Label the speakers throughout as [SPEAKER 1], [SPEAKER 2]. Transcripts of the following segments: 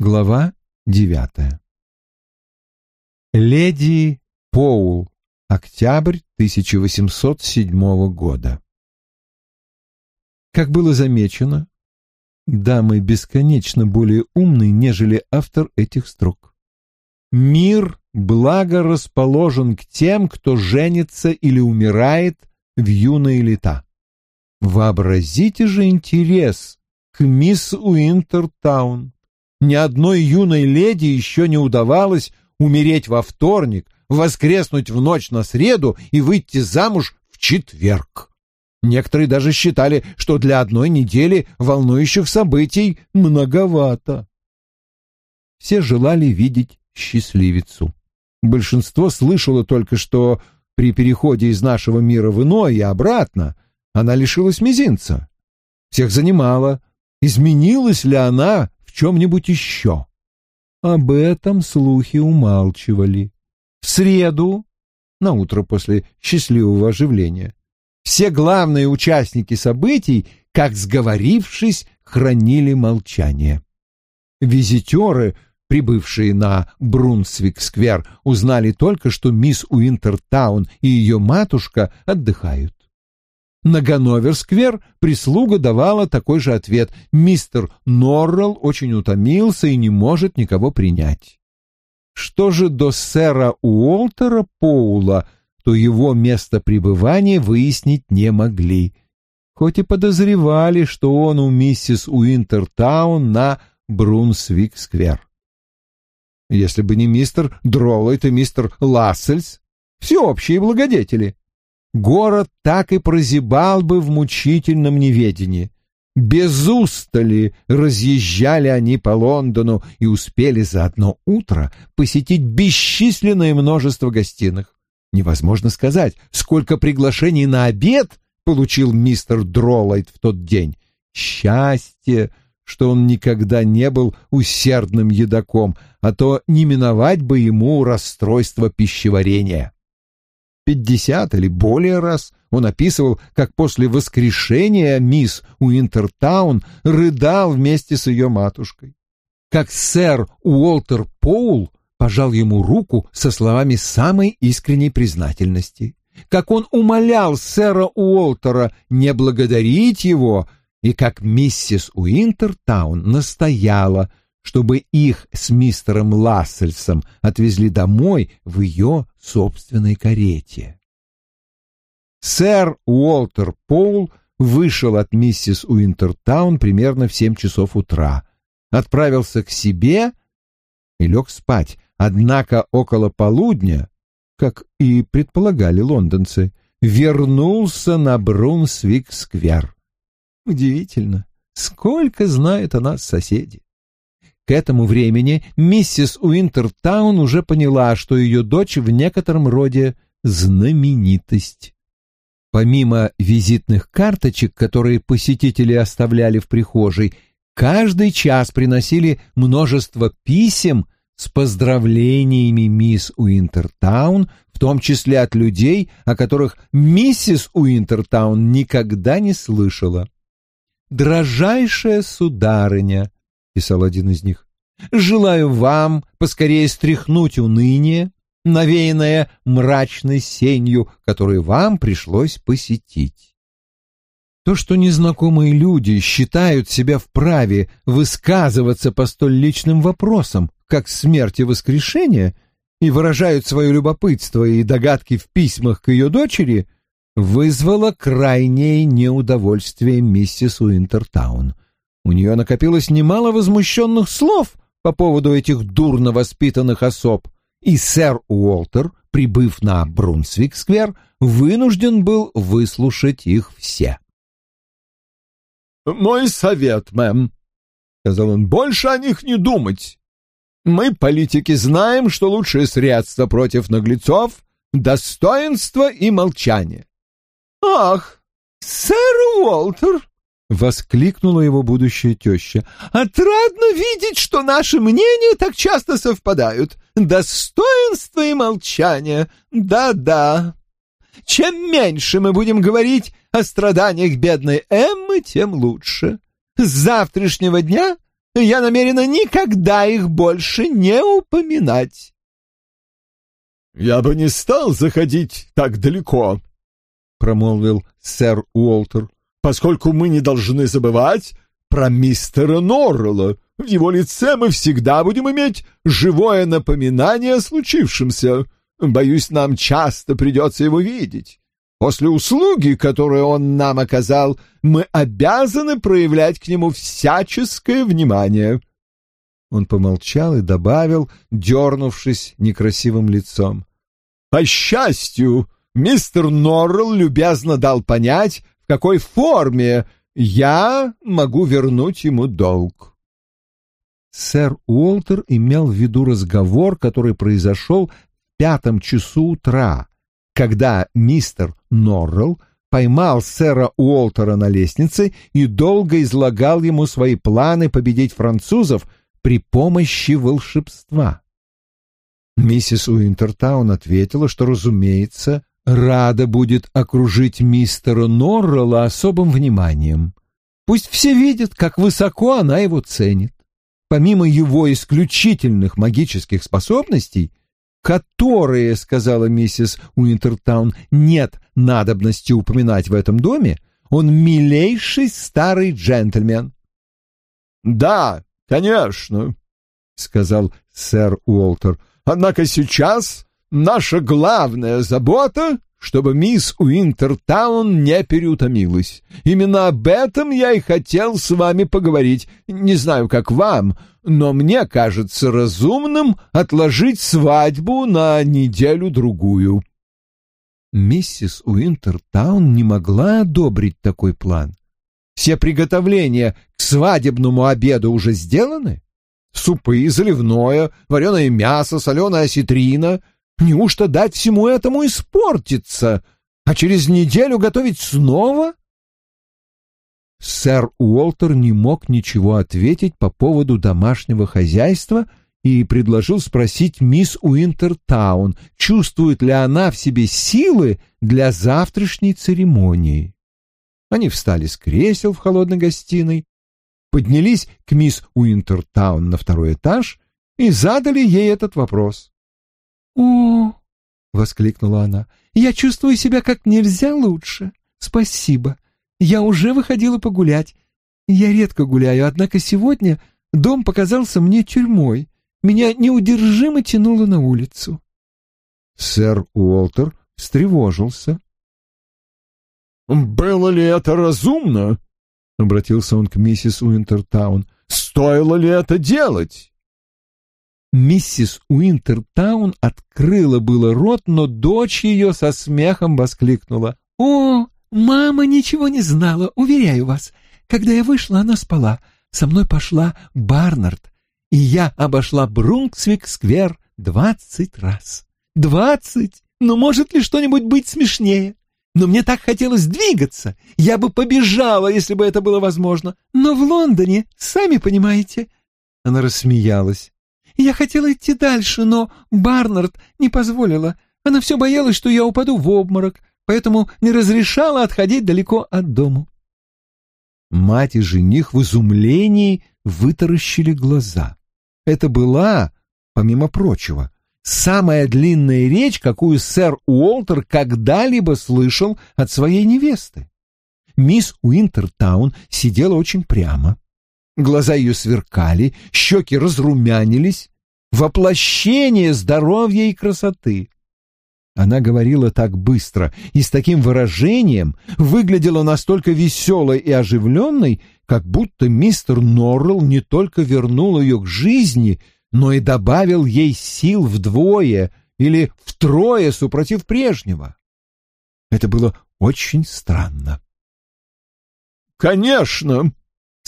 [SPEAKER 1] Глава девятая. Леди Поул. Октябрь 1807 года. Как было замечено, дамы бесконечно более умны, нежели автор этих строк. Мир благо расположен к тем, кто женится или умирает в юные лета. Вообразите же интерес к мисс Уинтертаун. Ни одной юной леди еще не удавалось умереть во вторник, воскреснуть в ночь на среду и выйти замуж в четверг. Некоторые даже считали, что для одной недели волнующих событий многовато. Все желали видеть счастливицу. Большинство слышало только, что при переходе из нашего мира в иной и обратно она лишилась мизинца. Всех занимало, изменилась ли она чем-нибудь еще. Об этом слухи умалчивали. В среду, на утро после счастливого оживления, все главные участники событий, как сговорившись, хранили молчание. Визитеры, прибывшие на Брунсвик-сквер, узнали только, что мисс Уинтертаун и ее матушка отдыхают. На Ганновер-сквер прислуга давала такой же ответ. Мистер Норрелл очень утомился и не может никого принять. Что же до сэра Уолтера Поула, то его место пребывания выяснить не могли, хоть и подозревали, что он у миссис Уинтертаун на Брунсвик-сквер. Если бы не мистер Дроллайт и мистер Лассельс, всеобщие благодетели, город так и прозябал бы в мучительном неведении. Без устали разъезжали они по Лондону и успели за одно утро посетить бесчисленное множество гостиных. Невозможно сказать, сколько приглашений на обед получил мистер Дролайт в тот день. Счастье, что он никогда не был усердным едоком, а то не миновать бы ему расстройство пищеварения пятьдесят или более раз он описывал, как после воскрешения мисс Уинтертаун рыдал вместе с ее матушкой. Как сэр Уолтер Поул пожал ему руку со словами самой искренней признательности. Как он умолял сэра Уолтера не благодарить его, и как миссис Уинтертаун настояла, чтобы их с мистером Лассельсом отвезли домой в ее собственной карете. Сэр Уолтер Поул вышел от миссис Уинтертаун примерно в семь часов утра, отправился к себе и лег спать, однако около полудня, как и предполагали лондонцы, вернулся на Брунсвик-сквер. Удивительно, сколько знает о нас соседи. К этому времени миссис Уинтертаун уже поняла, что ее дочь в некотором роде знаменитость. Помимо визитных карточек, которые посетители оставляли в прихожей, каждый час приносили множество писем с поздравлениями мисс Уинтертаун, в том числе от людей, о которых миссис Уинтертаун никогда не слышала. «Дрожайшая сударыня», писал один из них. «Желаю вам поскорее стряхнуть уныние, навеянное мрачной сенью, которую вам пришлось посетить». То, что незнакомые люди считают себя вправе высказываться по столь личным вопросам, как смерть и воскрешение, и выражают свое любопытство и догадки в письмах к ее дочери, вызвало крайнее неудовольствие миссис Уинтертаун — у нее накопилось немало возмущенных слов по поводу этих дурно воспитанных особ, и сэр Уолтер, прибыв на Брунсвик-сквер, вынужден был выслушать их все. «Мой совет, мэм», — сказал он, — «больше о них не думать. Мы, политики, знаем, что лучшее средство против наглецов — достоинство и молчание». «Ах, сэр Уолтер!» — воскликнула его будущая теща. «Отрадно видеть, что наши мнения так часто совпадают. Достоинство и молчание. Да-да. Чем меньше мы будем говорить о страданиях бедной Эммы, тем лучше. С завтрашнего дня
[SPEAKER 2] Я намерена никогда их больше не упоминать.
[SPEAKER 3] «Я бы не стал заходить так далеко», — промолвил сэр Уолтер, «поскольку мы не должны забывать про мистера Норрелла. В его лице мы всегда будем иметь живое напоминание о случившемся. Боюсь, нам часто придется его видеть. После услуги, которую он нам оказал, мы обязаны проявлять к нему всяческое внимание».
[SPEAKER 1] Он помолчал и добавил, дернувшись некрасивым лицом.
[SPEAKER 3] «По счастью, мистер Норрелл любезно дал понять, какой форме я могу вернуть ему долг».
[SPEAKER 1] Сэр Уолтер имел в виду разговор, который произошел в пятом часу утра, когда мистер Норрелл поймал сэра Уолтера на лестнице и долго излагал ему свои планы победить французов при помощи волшебства. Миссис Уинтертаун ответила, что, разумеется, рада будет окружить мистера Норрелла особым вниманием. Пусть все видят, как высоко она его ценит. Помимо его исключительных магических способностей, которые, сказала миссис Уинтертаун, нет надобности упоминать в этом доме, он милейший старый джентльмен.
[SPEAKER 3] «Да, конечно», — сказал сэр Уолтер. «Однако сейчас наша главная забота чтобы мисс Уинтертаун не переутомилась. Именно об этом я и хотел с вами поговорить. Не знаю, как вам, но мне кажется разумным отложить свадьбу на неделю-другую».
[SPEAKER 1] Миссис Уинтертаун не могла одобрить такой план. Все приготовления к свадебному обеду уже сделаны? Супы, заливное, вареное мясо, соленая осетрина — Неужто дать всему этому испортиться, а через неделю готовить снова? Сэр Уолтер не мог ничего ответить по поводу домашнего хозяйства и предложил спросить мисс Уинтертаун, чувствует ли она в себе силы для завтрашней церемонии. Они встали с кресел в холодной гостиной, поднялись к мисс Уинтертаун на второй этаж и задали ей этот вопрос. «О!» — воскликнула она. «Я чувствую себя как нельзя лучше. Спасибо. Я уже выходила погулять. Я редко гуляю, однако сегодня дом показался мне тюрьмой. Меня неудержимо тянуло на улицу». Сэр Уолтер встревожился.
[SPEAKER 3] «Было ли это разумно?» — обратился он к миссис Уинтертаун. «Стоило ли это делать?»
[SPEAKER 1] Миссис Уинтертаун открыла было рот, но дочь ее со смехом воскликнула. «О, мама ничего не знала, уверяю вас. Когда я вышла, она спала. Со мной пошла Барнард, и я обошла Брунсвик-сквер двадцать раз. Двадцать! Ну, может ли что-нибудь быть смешнее? Но мне так хотелось двигаться. Я бы побежала, если бы это было возможно. Но в Лондоне, сами понимаете...» Она рассмеялась. Я хотела идти дальше, но Барнард не позволила. Она все боялась, что я упаду в обморок, поэтому не разрешала отходить далеко от дому. Мать и жених в изумлении вытаращили глаза. Это была, помимо прочего, самая длинная речь, какую сэр Уолтер когда-либо слышал от своей невесты. Мисс Уинтертаун сидела очень прямо, Глаза ее сверкали, щеки разрумянились. Воплощение здоровья и красоты. Она говорила так быстро и с таким выражением, выглядела настолько веселой и оживленной, как будто мистер Норрелл не только вернул ее к жизни, но и добавил ей сил вдвое или втрое супротив прежнего. Это было очень странно.
[SPEAKER 3] «Конечно!» —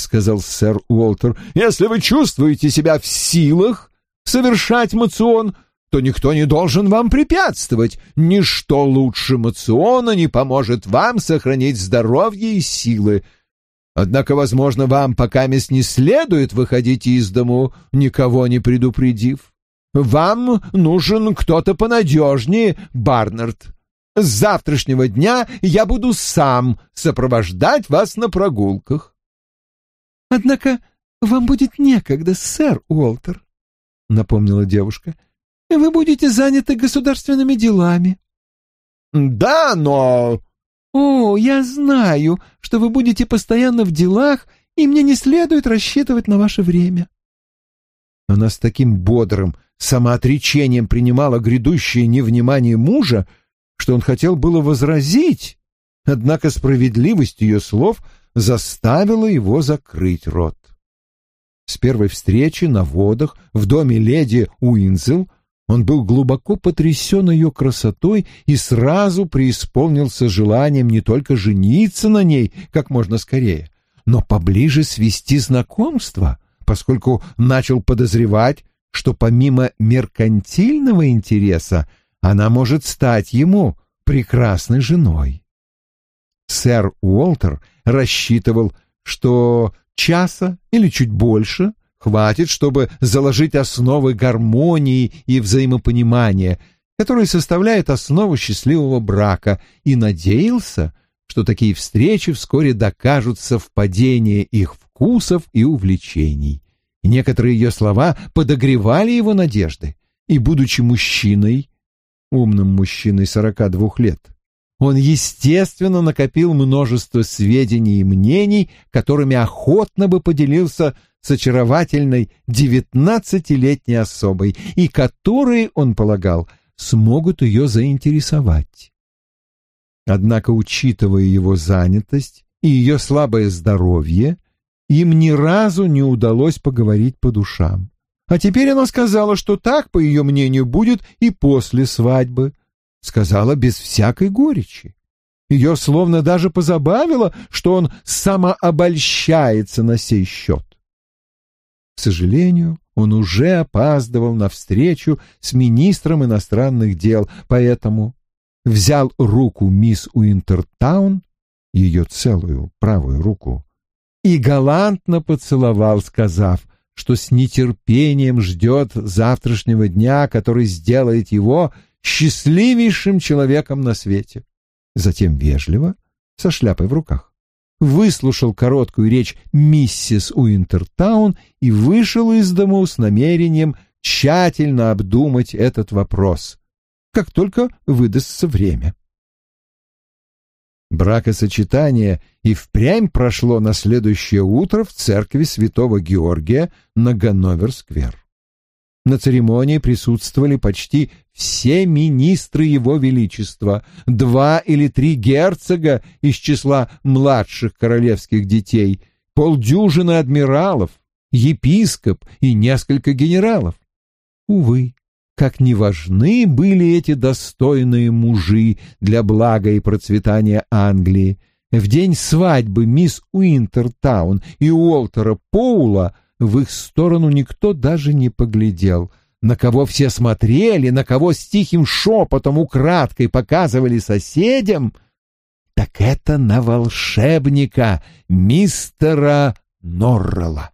[SPEAKER 3] сказал сэр Уолтер, — «если вы чувствуете себя в силах совершать мацион, то никто не должен вам препятствовать. Ничто лучше мациона не поможет вам сохранить здоровье и силы. Однако, возможно, вам пока мест не следует выходить из дому, никого не предупредив. Вам нужен кто-то понадежнее, Барнард. С завтрашнего дня я буду сам сопровождать вас на прогулках.
[SPEAKER 1] Однако
[SPEAKER 2] «Вам будет некогда, сэр Уолтер», — напомнила девушка. «Вы будете заняты государственными делами».
[SPEAKER 3] «Да, но...»
[SPEAKER 2] «О, я знаю, что вы будете постоянно в делах, и мне не следует рассчитывать на ваше время».
[SPEAKER 1] Она с таким бодрым самоотречением принимала грядущее невнимание мужа, что он хотел было возразить, однако справедливость ее слов заставила его закрыть рот. С первой встречи на водах в доме леди Уинзел он был глубоко потрясен ее красотой и сразу преисполнился желанием не только жениться на ней как можно скорее, но поближе свести знакомство, поскольку начал подозревать, что помимо меркантильного интереса она может стать ему прекрасной женой. Сэр Уолтер рассчитывал, что часа или чуть больше хватит, чтобы заложить основы гармонии и взаимопонимания, которые составляют основу счастливого брака, и надеялся, что такие встречи вскоре докажут совпадение их вкусов и увлечений. И некоторые ее слова подогревали его надежды, и, будучи мужчиной, умным мужчиной сорока двух лет, он, естественно, накопил множество сведений и мнений, которыми охотно бы поделился с очаровательной девятнадцатилетней особой, и которые, он полагал, смогут ее заинтересовать. Однако, учитывая его занятость и ее слабое здоровье, им ни разу не удалось поговорить по душам. А теперь она сказала, что так, по ее мнению, будет и после свадьбы. Сказала без всякой горечи. Ее словно даже позабавило, что он самообольщается на сей счет. К сожалению, он уже опаздывал на встречу с министром иностранных дел, поэтому взял руку мисс Уинтертаун, ее целую правую руку, и галантно поцеловал, сказав, что с нетерпением ждет завтрашнего дня, который сделает его счастливейшим человеком на свете. Затем вежливо, со шляпой в руках, выслушал короткую речь миссис Уинтертаун и вышел из дому с намерением тщательно обдумать этот вопрос, как только выдастся время. Бракосочетание и впрямь прошло на следующее утро в церкви святого Георгия на Ганновер-сквер. На церемонии присутствовали почти все министры его величества, два или три герцога из числа младших королевских детей, полдюжины адмиралов, епископ и несколько генералов. Увы, как не важны были эти достойные мужи для блага и процветания Англии. В день свадьбы мисс Уинтертаун и Уолтера Поула в их сторону никто даже не поглядел. На кого все смотрели, на кого с тихим шепотом украдкой показывали соседям, так это на волшебника мистера Норрелла.